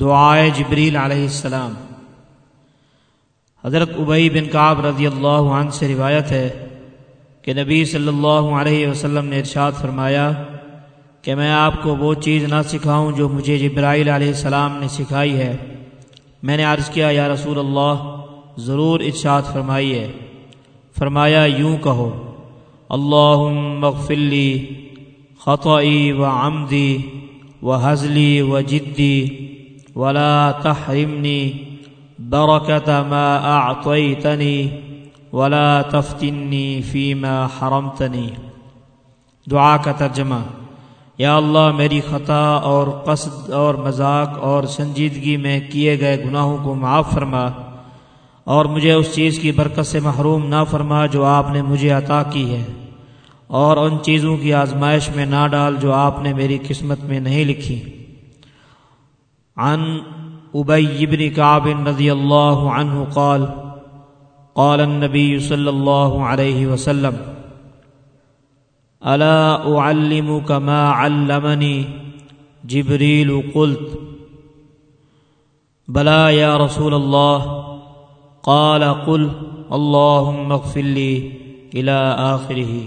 دعائے جبریل علیہ السلام۔ حضرت ابئی بن کعب رضی اللہ عنہ سے روایت ہے کہ نبی صلی اللہ علیہ وسلم نے ارشاد فرمایا کہ میں آپ کو وہ چیز نہ سکھاؤں جو مجھے جبرائیل علیہ السلام نے سکھائی ہے۔ میں نے عرض کیا، یا رسول اللہ، ضرور ارشاد فرمائی ہے۔ فرمایا، یوں کہو اللہ مغفلی خطعی و عمدی و حضلی و جدی ولا تحرمني بركة ما أعطيتني ولا تفتني فيما حرمتني. دعا کا ترجمہ، یا اللہ میری خطا اور قصد اور مذاق اور سنجیدگی میں کیے گئے گناہوں کو معاف فرما اور مجھے اس چیز کی برکت سے محروم نہ فرما جو آپ نے مجھے عطا کی ہے اور ان چیزوں کی آزمائش میں نہ ڈال جو آپ نے میری قسمت میں نہیں لکھی۔ عن أبي بن كعب رضي الله عنه قال قال النبي صلى الله عليه وسلم، ألا أعلمك ما علمني؟ جبريل قلت، بلى يا رسول الله، قال قل اللهم اغفر لي إلى آخره.